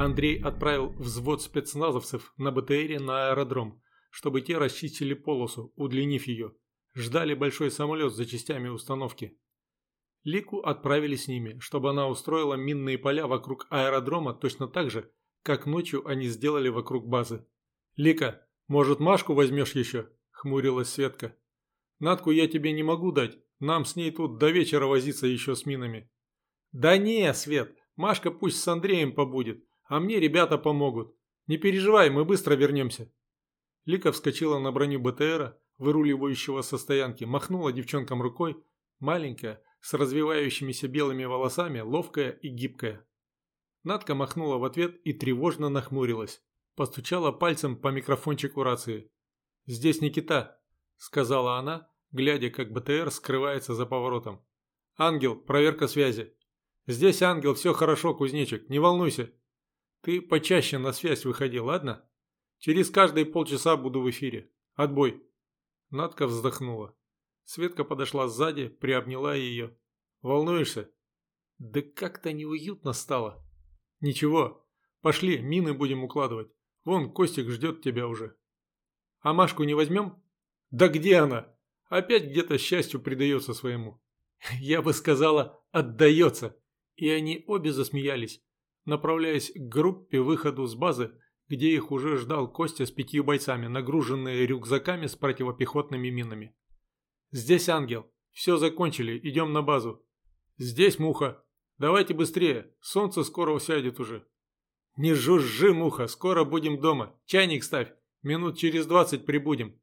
Андрей отправил взвод спецназовцев на БТРе на аэродром, чтобы те расчистили полосу, удлинив ее. Ждали большой самолет за частями установки. Лику отправили с ними, чтобы она устроила минные поля вокруг аэродрома точно так же, как ночью они сделали вокруг базы. «Лика, может, Машку возьмешь еще?» – хмурилась Светка. «Натку я тебе не могу дать, нам с ней тут до вечера возиться еще с минами». «Да не, Свет, Машка пусть с Андреем побудет, а мне ребята помогут. Не переживай, мы быстро вернемся». Лика вскочила на броню БТРа, выруливающего со стоянки, махнула девчонкам рукой, маленькая, с развивающимися белыми волосами, ловкая и гибкая. Надка махнула в ответ и тревожно нахмурилась. Постучала пальцем по микрофончику рации. «Здесь Никита», — сказала она, глядя, как БТР скрывается за поворотом. «Ангел, проверка связи». «Здесь, Ангел, все хорошо, кузнечик, не волнуйся. Ты почаще на связь выходи, ладно? Через каждые полчаса буду в эфире. Отбой». Надка вздохнула. Светка подошла сзади, приобняла ее. «Волнуешься?» «Да как-то неуютно стало». «Ничего, пошли, мины будем укладывать. Вон, Костик ждет тебя уже». «А Машку не возьмем?» «Да где она? Опять где-то счастью предается своему». «Я бы сказала, отдается». И они обе засмеялись, направляясь к группе выходу с базы, где их уже ждал Костя с пятью бойцами, нагруженные рюкзаками с противопехотными минами. «Здесь ангел. Все закончили, идем на базу». «Здесь муха. Давайте быстрее, солнце скоро усядет уже». «Не жужжи, муха, скоро будем дома. Чайник ставь, минут через двадцать прибудем».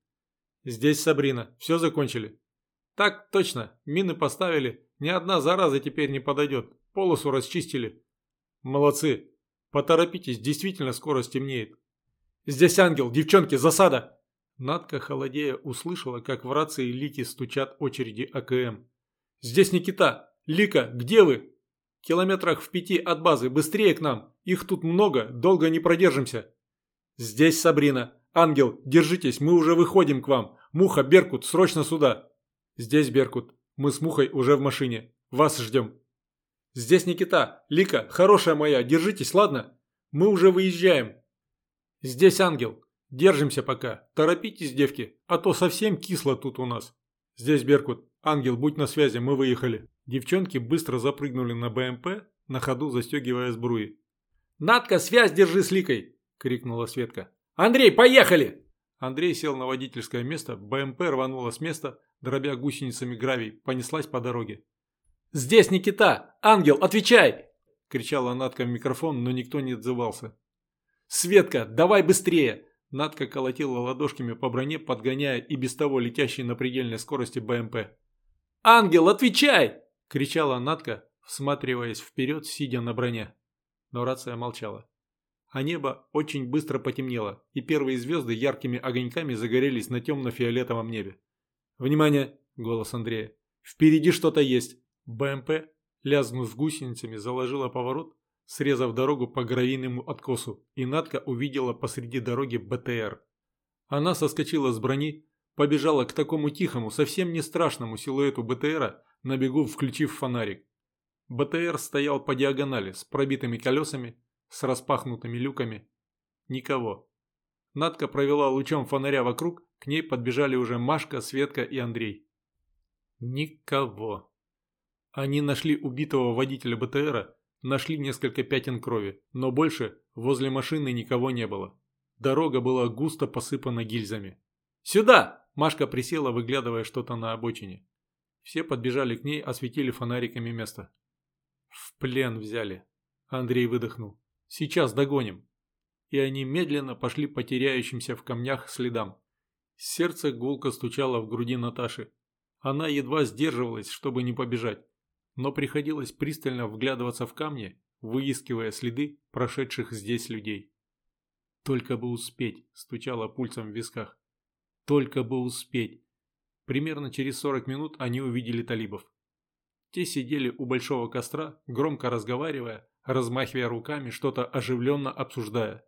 «Здесь Сабрина. Все закончили». «Так точно, мины поставили. Ни одна зараза теперь не подойдет. Полосу расчистили». «Молодцы. Поторопитесь, действительно скоро стемнеет». «Здесь ангел, девчонки, засада!» Надка, холодея, услышала, как в рации Лики стучат очереди АКМ. «Здесь Никита! Лика, где вы?» «Километрах в пяти от базы, быстрее к нам! Их тут много, долго не продержимся!» «Здесь Сабрина! Ангел, держитесь, мы уже выходим к вам! Муха, Беркут, срочно сюда!» «Здесь Беркут, мы с Мухой уже в машине, вас ждем!» «Здесь Никита! Лика, хорошая моя, держитесь, ладно? Мы уже выезжаем!» «Здесь Ангел, Держимся пока. Торопитесь, девки, а то совсем кисло тут у нас. Здесь Беркут. Ангел, будь на связи, мы выехали. Девчонки быстро запрыгнули на БМП, на ходу застегивая сбруи. «Надка, связь держи с Ликой!» – крикнула Светка. «Андрей, поехали!» Андрей сел на водительское место, БМП рванула с места, дробя гусеницами гравий, понеслась по дороге. «Здесь Никита! Ангел, отвечай!» – кричала Надка в микрофон, но никто не отзывался. «Светка, давай быстрее! Надка колотила ладошками по броне, подгоняя и без того летящий на предельной скорости БМП. «Ангел, отвечай!» – кричала Надка, всматриваясь вперед, сидя на броне. Но рация молчала. А небо очень быстро потемнело, и первые звезды яркими огоньками загорелись на темно-фиолетовом небе. «Внимание!» – голос Андрея. «Впереди что-то есть!» БМП, лязнув гусеницами, заложила поворот, срезав дорогу по гравийному откосу, и Надка увидела посреди дороги БТР. Она соскочила с брони, побежала к такому тихому, совсем не страшному силуэту БТРа, на бегу включив фонарик. БТР стоял по диагонали, с пробитыми колесами, с распахнутыми люками. Никого. Надка провела лучом фонаря вокруг, к ней подбежали уже Машка, Светка и Андрей. Никого. Они нашли убитого водителя БТРа Нашли несколько пятен крови, но больше возле машины никого не было. Дорога была густо посыпана гильзами. «Сюда!» – Машка присела, выглядывая что-то на обочине. Все подбежали к ней, осветили фонариками место. «В плен взяли», – Андрей выдохнул. «Сейчас догоним». И они медленно пошли по теряющимся в камнях следам. Сердце гулко стучало в груди Наташи. Она едва сдерживалась, чтобы не побежать но приходилось пристально вглядываться в камни, выискивая следы прошедших здесь людей. «Только бы успеть!» – стучало пульсом в висках. «Только бы успеть!» Примерно через 40 минут они увидели талибов. Те сидели у большого костра, громко разговаривая, размахивая руками, что-то оживленно обсуждая.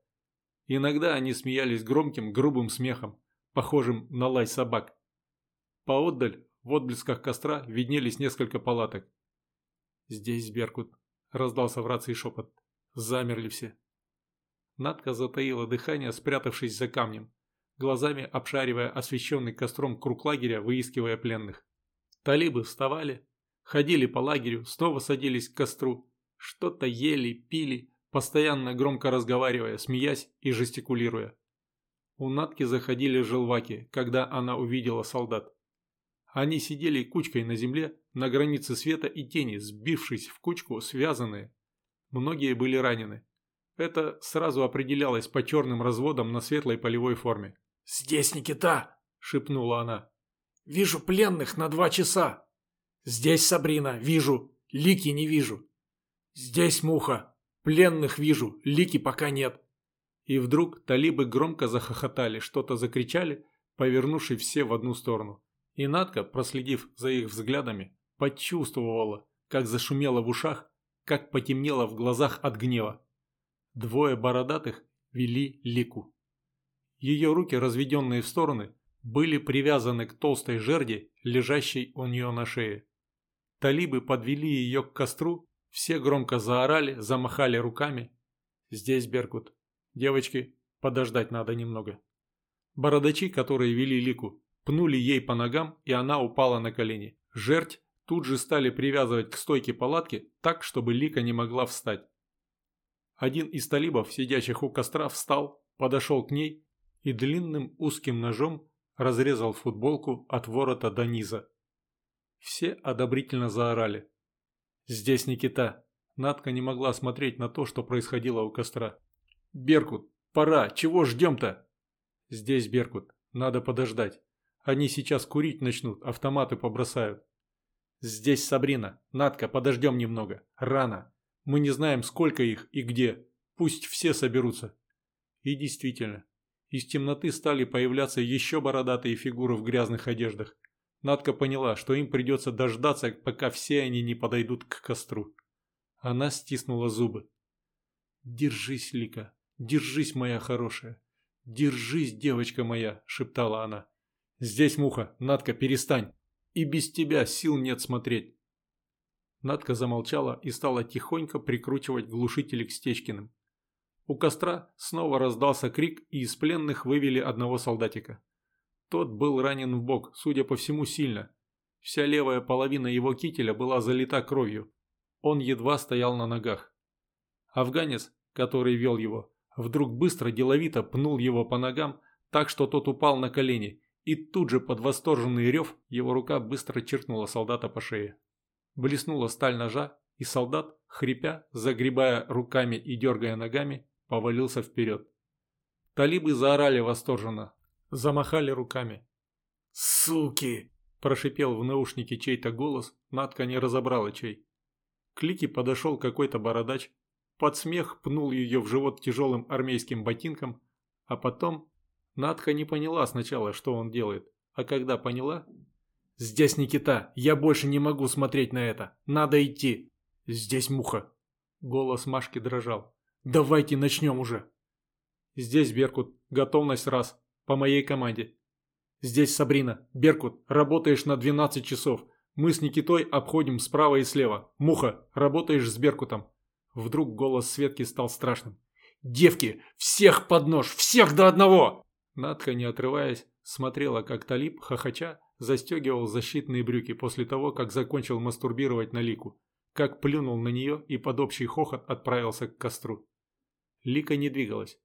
Иногда они смеялись громким, грубым смехом, похожим на лай собак. Поотдаль, в отблесках костра, виднелись несколько палаток. «Здесь Беркут», – раздался в рации шепот. Замерли все. Надка затаила дыхание, спрятавшись за камнем, глазами обшаривая освещенный костром круг лагеря, выискивая пленных. Талибы вставали, ходили по лагерю, снова садились к костру, что-то ели, пили, постоянно громко разговаривая, смеясь и жестикулируя. У Натки заходили желваки, когда она увидела солдат. Они сидели кучкой на земле, на границе света и тени, сбившись в кучку, связанные. Многие были ранены. Это сразу определялось по черным разводам на светлой полевой форме. «Здесь Никита!» – шепнула она. «Вижу пленных на два часа. Здесь Сабрина, вижу, лики не вижу. Здесь Муха, пленных вижу, лики пока нет». И вдруг талибы громко захохотали, что-то закричали, повернувшись все в одну сторону. И Надка, проследив за их взглядами, почувствовала, как зашумело в ушах, как потемнело в глазах от гнева. Двое бородатых вели Лику. Ее руки, разведенные в стороны, были привязаны к толстой жерди, лежащей у нее на шее. Талибы подвели ее к костру, все громко заорали, замахали руками. Здесь Беркут. Девочки, подождать надо немного. Бородачи, которые вели Лику, пнули ей по ногам, и она упала на колени. Жерть тут же стали привязывать к стойке палатки так, чтобы Лика не могла встать. Один из талибов, сидящих у костра, встал, подошел к ней и длинным узким ножом разрезал футболку от ворота до низа. Все одобрительно заорали. «Здесь Никита!» Надка не могла смотреть на то, что происходило у костра. «Беркут, пора! Чего ждем-то?» «Здесь Беркут. Надо подождать. Они сейчас курить начнут, автоматы побросают. Здесь Сабрина. Надка, подождем немного. Рано. Мы не знаем, сколько их и где. Пусть все соберутся. И действительно, из темноты стали появляться еще бородатые фигуры в грязных одеждах. Надка поняла, что им придется дождаться, пока все они не подойдут к костру. Она стиснула зубы. «Держись, Лика, держись, моя хорошая. Держись, девочка моя», – шептала она. «Здесь муха. Надка, перестань. И без тебя сил нет смотреть». Надка замолчала и стала тихонько прикручивать глушители к Стечкиным. У костра снова раздался крик, и из пленных вывели одного солдатика. Тот был ранен в бок, судя по всему, сильно. Вся левая половина его кителя была залита кровью. Он едва стоял на ногах. Афганец, который вел его, вдруг быстро деловито пнул его по ногам, так что тот упал на колени и тут же под восторженный рев его рука быстро черкнула солдата по шее. Блеснула сталь ножа, и солдат, хрипя, загребая руками и дергая ногами, повалился вперед. Талибы заорали восторженно, замахали руками. «Суки!» – прошипел в наушнике чей-то голос, Надка не разобрала чей. К Лике подошел какой-то бородач, под смех пнул ее в живот тяжелым армейским ботинком, а потом Надка не поняла сначала, что он делает, а когда поняла... «Здесь Никита, я больше не могу смотреть на это, надо идти. Здесь Муха». Голос Машки дрожал. «Давайте начнем уже». «Здесь Беркут, готовность раз, по моей команде». «Здесь Сабрина, Беркут, работаешь на 12 часов. Мы с Никитой обходим справа и слева. Муха, работаешь с Беркутом». Вдруг голос Светки стал страшным. «Девки, всех под нож, всех до одного!» Надка, не отрываясь, смотрела, как Талиб, хохоча, застегивал защитные брюки после того, как закончил мастурбировать на Лику, как плюнул на нее и под общий хохот отправился к костру. Лика не двигалась.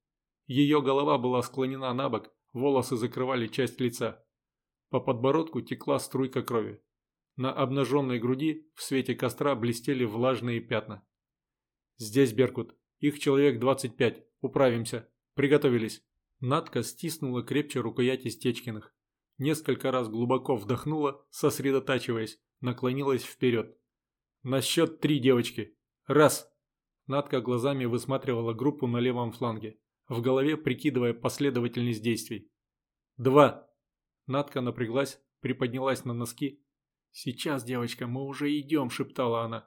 Ее голова была склонена на бок, волосы закрывали часть лица. По подбородку текла струйка крови. На обнаженной груди в свете костра блестели влажные пятна. «Здесь Беркут. Их человек 25. Управимся. Приготовились». Надка стиснула крепче рукояти Стечкиных. Несколько раз глубоко вдохнула, сосредотачиваясь, наклонилась вперед. «На счет три, девочки. Раз!» Надка глазами высматривала группу на левом фланге, в голове прикидывая последовательность действий. «Два!» Надка напряглась, приподнялась на носки. «Сейчас, девочка, мы уже идем», – шептала она.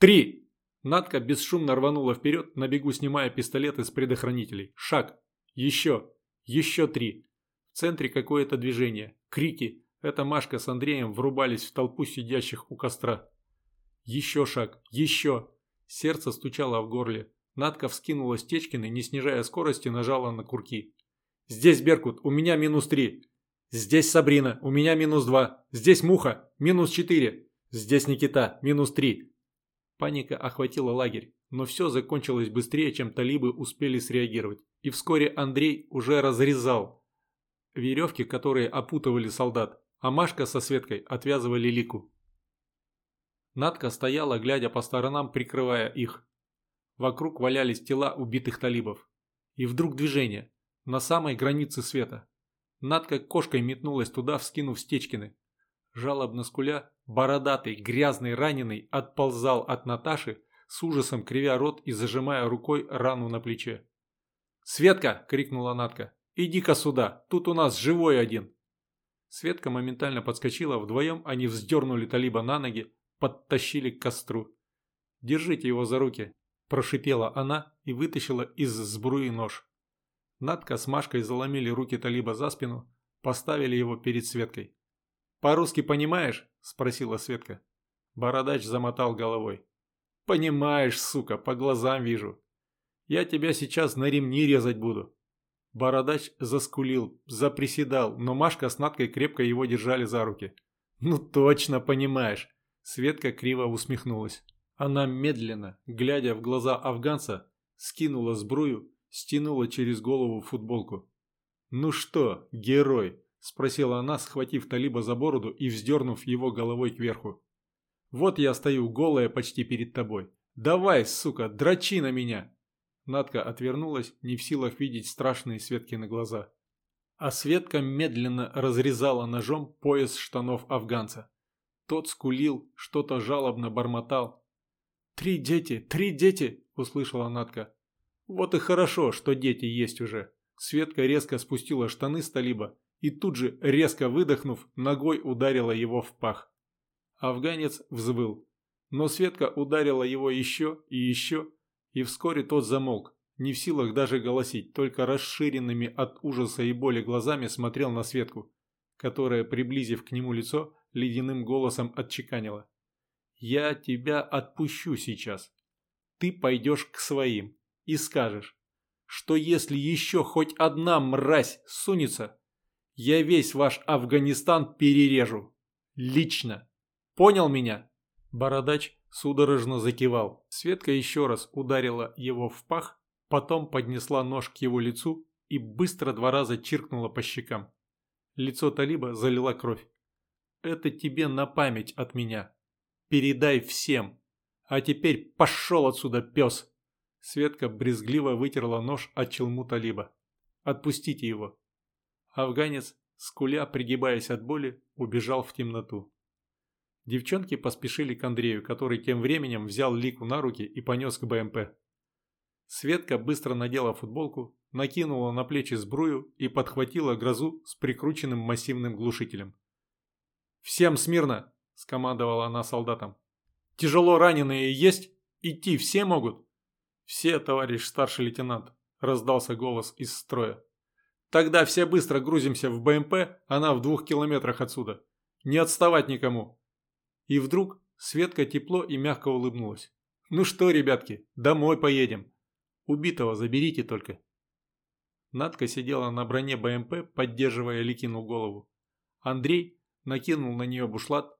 «Три!» Надка бесшумно рванула вперед, на бегу снимая пистолет из предохранителей. Шаг. Еще. Еще три. В центре какое-то движение. Крики. Это Машка с Андреем врубались в толпу сидящих у костра. Еще шаг. Еще. Сердце стучало в горле. Надка вскинула Стечкины, не снижая скорости, нажала на курки. «Здесь Беркут, у меня минус три. Здесь Сабрина, у меня минус два. Здесь Муха, минус четыре. Здесь Никита, минус три». Паника охватила лагерь, но все закончилось быстрее, чем талибы успели среагировать. И вскоре Андрей уже разрезал веревки, которые опутывали солдат, а Машка со Светкой отвязывали Лику. Надка стояла, глядя по сторонам, прикрывая их. Вокруг валялись тела убитых талибов. И вдруг движение. На самой границе света. Надка кошкой метнулась туда, вскинув Стечкины. Жалобно скуля, бородатый, грязный, раненый отползал от Наташи, с ужасом кривя рот и зажимая рукой рану на плече. «Светка!» – крикнула Надка. «Иди-ка сюда, тут у нас живой один!» Светка моментально подскочила, вдвоем они вздернули Талиба на ноги, подтащили к костру. «Держите его за руки!» Прошипела она и вытащила из сбруи нож. Надка с Машкой заломили руки Талиба за спину, поставили его перед Светкой. «По-русски понимаешь?» – спросила Светка. Бородач замотал головой. «Понимаешь, сука, по глазам вижу. Я тебя сейчас на ремни резать буду». Бородач заскулил, заприседал, но Машка с Надкой крепко его держали за руки. «Ну точно понимаешь!» Светка криво усмехнулась. Она медленно, глядя в глаза афганца, скинула сбрую, стянула через голову футболку. «Ну что, герой?» – спросила она, схватив Талиба за бороду и вздернув его головой кверху. «Вот я стою голая почти перед тобой. Давай, сука, дрочи на меня!» Надка отвернулась, не в силах видеть страшные Светкины глаза. А Светка медленно разрезала ножом пояс штанов афганца. Тот скулил, что-то жалобно бормотал, «Три дети! Три дети!» – услышала Натка. «Вот и хорошо, что дети есть уже». Светка резко спустила штаны с талиба и тут же, резко выдохнув, ногой ударила его в пах. Афганец взвыл. Но Светка ударила его еще и еще, и вскоре тот замолк, не в силах даже голосить, только расширенными от ужаса и боли глазами смотрел на Светку, которая, приблизив к нему лицо, ледяным голосом отчеканила. Я тебя отпущу сейчас. Ты пойдешь к своим и скажешь, что если еще хоть одна мразь сунется, я весь ваш Афганистан перережу. Лично. Понял меня?» Бородач судорожно закивал. Светка еще раз ударила его в пах, потом поднесла нож к его лицу и быстро два раза чиркнула по щекам. Лицо Талиба залила кровь. «Это тебе на память от меня», Передай всем. А теперь пошел отсюда, пес!» Светка брезгливо вытерла нож от челму Талиба. «Отпустите его!» Афганец, скуля, пригибаясь от боли, убежал в темноту. Девчонки поспешили к Андрею, который тем временем взял Лику на руки и понес к БМП. Светка быстро надела футболку, накинула на плечи сбрую и подхватила грозу с прикрученным массивным глушителем. «Всем смирно!» – скомандовала она солдатам. «Тяжело раненые есть? Идти все могут?» «Все, товарищ старший лейтенант», – раздался голос из строя. «Тогда все быстро грузимся в БМП, она в двух километрах отсюда. Не отставать никому». И вдруг Светка тепло и мягко улыбнулась. «Ну что, ребятки, домой поедем. Убитого заберите только». Надка сидела на броне БМП, поддерживая Ликину голову. Андрей накинул на нее бушлат,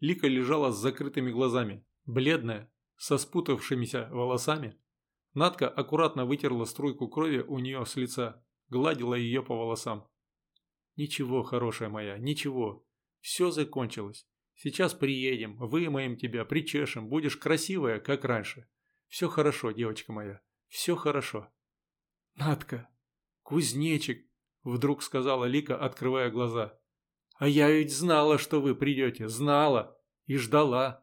Лика лежала с закрытыми глазами, бледная, со спутавшимися волосами. Надка аккуратно вытерла струйку крови у нее с лица, гладила ее по волосам. «Ничего, хорошая моя, ничего. Все закончилось. Сейчас приедем, вымоем тебя, причешем, будешь красивая, как раньше. Все хорошо, девочка моя, все хорошо». «Надка, кузнечик», – вдруг сказала Лика, открывая глаза. А я ведь знала, что вы придете, знала и ждала.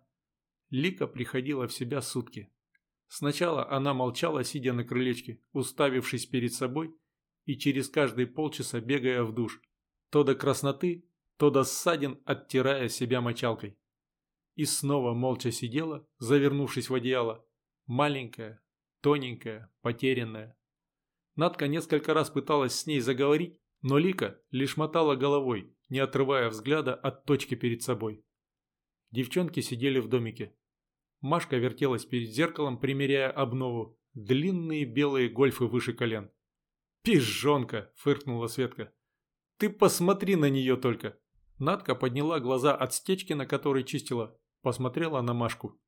Лика приходила в себя сутки. Сначала она молчала, сидя на крылечке, уставившись перед собой и через каждые полчаса бегая в душ. То до красноты, то до оттирая себя мочалкой. И снова молча сидела, завернувшись в одеяло. Маленькая, тоненькая, потерянная. Надка несколько раз пыталась с ней заговорить, но Лика лишь мотала головой, не отрывая взгляда от точки перед собой. Девчонки сидели в домике. Машка вертелась перед зеркалом, примеряя обнову, Длинные белые гольфы выше колен. «Пижонка!» – фыркнула Светка. «Ты посмотри на нее только!» Надка подняла глаза от стечки, на которой чистила, посмотрела на Машку.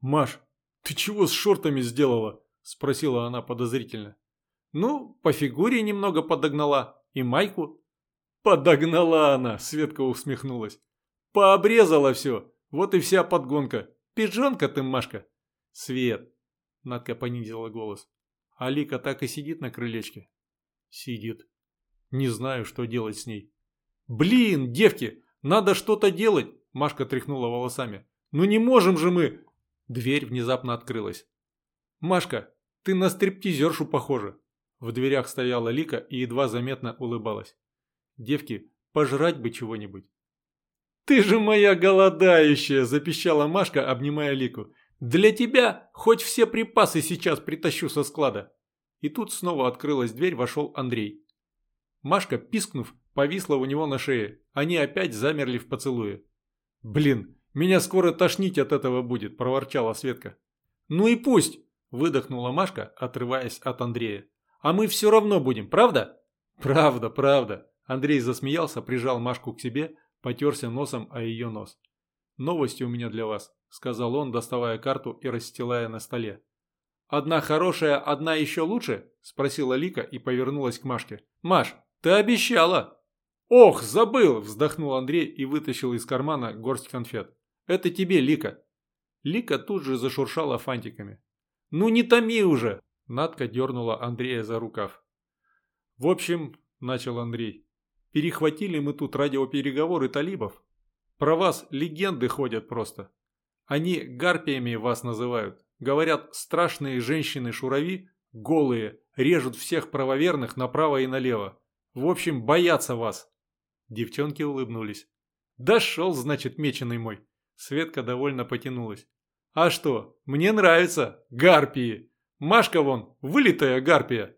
«Маш, ты чего с шортами сделала?» – спросила она подозрительно. «Ну, по фигуре немного подогнала. И майку». «Подогнала она!» – Светка усмехнулась. «Пообрезала все. Вот и вся подгонка. Пижонка ты, Машка!» «Свет!» – Надка понизила голос. «Алика так и сидит на крылечке?» «Сидит. Не знаю, что делать с ней». «Блин, девки, надо что-то делать!» – Машка тряхнула волосами. «Ну не можем же мы!» Дверь внезапно открылась. «Машка, ты на стриптизершу похожа!» В дверях стояла Лика и едва заметно улыбалась. «Девки, пожрать бы чего-нибудь!» «Ты же моя голодающая!» – запищала Машка, обнимая Лику. «Для тебя хоть все припасы сейчас притащу со склада!» И тут снова открылась дверь, вошел Андрей. Машка, пискнув, повисла у него на шее. Они опять замерли в поцелуе. «Блин, меня скоро тошнить от этого будет», – проворчала Светка. «Ну и пусть», – выдохнула Машка, отрываясь от Андрея. «А мы все равно будем, правда?» «Правда, правда», – Андрей засмеялся, прижал Машку к себе, потерся носом о ее нос. «Новости у меня для вас», – сказал он, доставая карту и расстилая на столе. «Одна хорошая, одна еще лучше?» – спросила Лика и повернулась к Машке. «Маш, «Ты обещала!» «Ох, забыл!» – вздохнул Андрей и вытащил из кармана горсть конфет. «Это тебе, Лика!» Лика тут же зашуршала фантиками. «Ну не томи уже!» – Надка дернула Андрея за рукав. «В общем, – начал Андрей, – перехватили мы тут радиопереговоры талибов. Про вас легенды ходят просто. Они гарпиями вас называют. Говорят, страшные женщины-шурави, голые, режут всех правоверных направо и налево. В общем, боятся вас». Девчонки улыбнулись. «Дошел, значит, меченый мой». Светка довольно потянулась. «А что, мне нравится. Гарпии. Машка вон, вылитая гарпия».